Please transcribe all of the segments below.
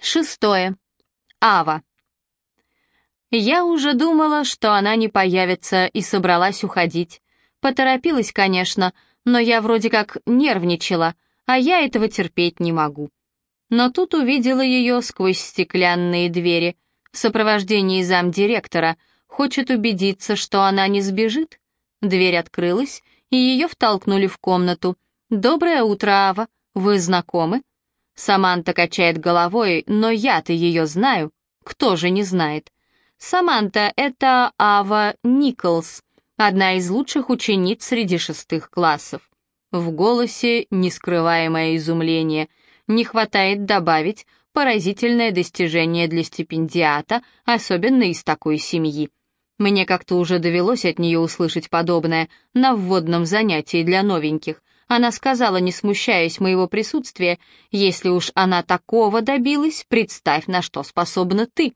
Шестое. Ава. Я уже думала, что она не появится, и собралась уходить. Поторопилась, конечно, но я вроде как нервничала, а я этого терпеть не могу. Но тут увидела ее сквозь стеклянные двери в сопровождении замдиректора, хочет убедиться, что она не сбежит. Дверь открылась, и ее втолкнули в комнату. «Доброе утро, Ава. Вы знакомы?» Саманта качает головой, но я-то ее знаю. Кто же не знает? Саманта — это Ава Николс, одна из лучших учениц среди шестых классов. В голосе нескрываемое изумление. Не хватает добавить поразительное достижение для стипендиата, особенно из такой семьи. Мне как-то уже довелось от нее услышать подобное на вводном занятии для новеньких — она сказала, не смущаясь моего присутствия, «Если уж она такого добилась, представь, на что способна ты».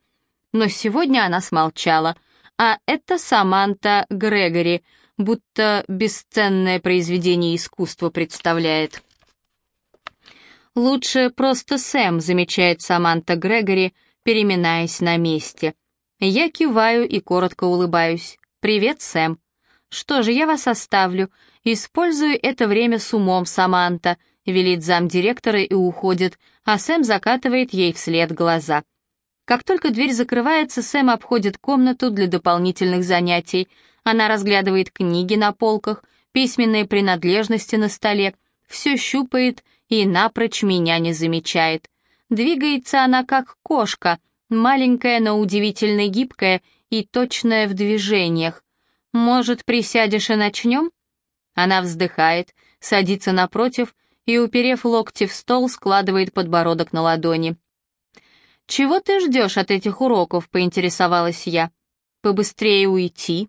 Но сегодня она смолчала, а это Саманта Грегори, будто бесценное произведение искусства представляет. «Лучше просто Сэм», — замечает Саманта Грегори, переминаясь на месте. Я киваю и коротко улыбаюсь. «Привет, Сэм». «Что же, я вас оставлю. Используй это время с умом, Саманта», — велит замдиректора и уходит, а Сэм закатывает ей вслед глаза. Как только дверь закрывается, Сэм обходит комнату для дополнительных занятий. Она разглядывает книги на полках, письменные принадлежности на столе, все щупает и напрочь меня не замечает. Двигается она как кошка, маленькая, но удивительно гибкая и точная в движениях. «Может, присядешь и начнем?» Она вздыхает, садится напротив и, уперев локти в стол, складывает подбородок на ладони. «Чего ты ждешь от этих уроков?» — поинтересовалась я. «Побыстрее уйти».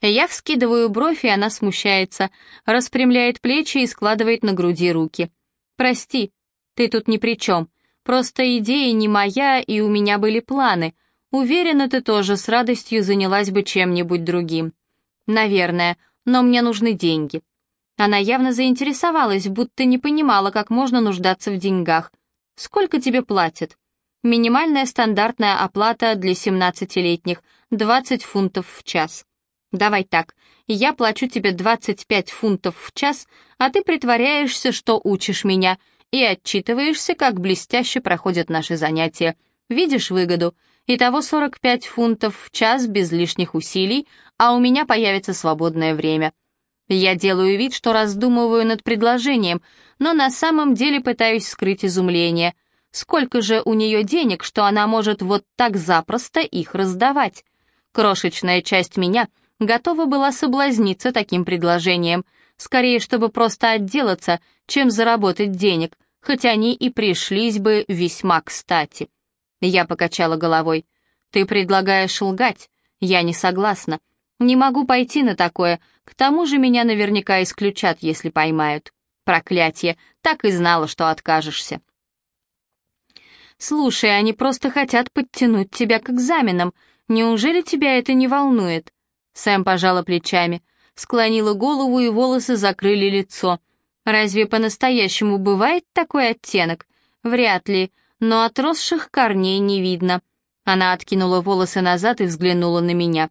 Я вскидываю бровь, и она смущается, распрямляет плечи и складывает на груди руки. «Прости, ты тут ни при чем. Просто идея не моя, и у меня были планы. Уверена, ты тоже с радостью занялась бы чем-нибудь другим. Наверное, но мне нужны деньги. Она явно заинтересовалась, будто не понимала, как можно нуждаться в деньгах. Сколько тебе платят? Минимальная стандартная оплата для 17-летних — 20 фунтов в час. Давай так, я плачу тебе 25 фунтов в час, а ты притворяешься, что учишь меня, и отчитываешься, как блестяще проходят наши занятия. Видишь выгоду? Итого 45 фунтов в час без лишних усилий, а у меня появится свободное время. Я делаю вид, что раздумываю над предложением, но на самом деле пытаюсь скрыть изумление. Сколько же у нее денег, что она может вот так запросто их раздавать? Крошечная часть меня готова была соблазниться таким предложением, скорее, чтобы просто отделаться, чем заработать денег, хоть они и пришлись бы весьма кстати. Я покачала головой. «Ты предлагаешь лгать? Я не согласна. Не могу пойти на такое. К тому же меня наверняка исключат, если поймают. Проклятье, так и знала, что откажешься». «Слушай, они просто хотят подтянуть тебя к экзаменам. Неужели тебя это не волнует?» Сэм пожала плечами, склонила голову, и волосы закрыли лицо. «Разве по-настоящему бывает такой оттенок? Вряд ли но отросших корней не видно. Она откинула волосы назад и взглянула на меня.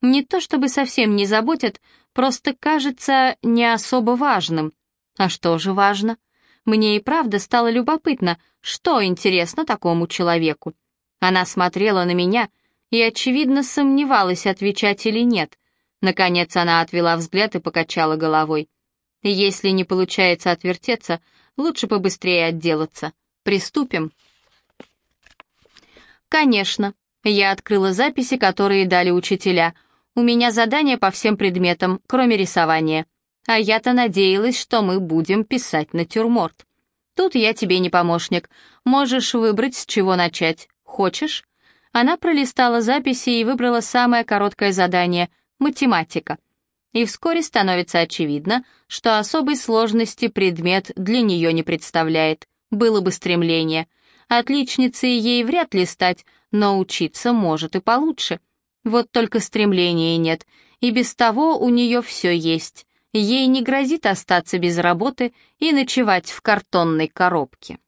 Не то чтобы совсем не заботят, просто кажется не особо важным. А что же важно? Мне и правда стало любопытно, что интересно такому человеку. Она смотрела на меня и, очевидно, сомневалась, отвечать или нет. Наконец она отвела взгляд и покачала головой. Если не получается отвертеться, лучше побыстрее отделаться. Приступим. «Конечно». Я открыла записи, которые дали учителя. У меня задание по всем предметам, кроме рисования. А я-то надеялась, что мы будем писать натюрморт. Тут я тебе не помощник. Можешь выбрать, с чего начать. Хочешь? Она пролистала записи и выбрала самое короткое задание — математика. И вскоре становится очевидно, что особой сложности предмет для нее не представляет. Было бы стремление — Отличницей ей вряд ли стать, но учиться может и получше. Вот только стремления нет, и без того у нее все есть. Ей не грозит остаться без работы и ночевать в картонной коробке.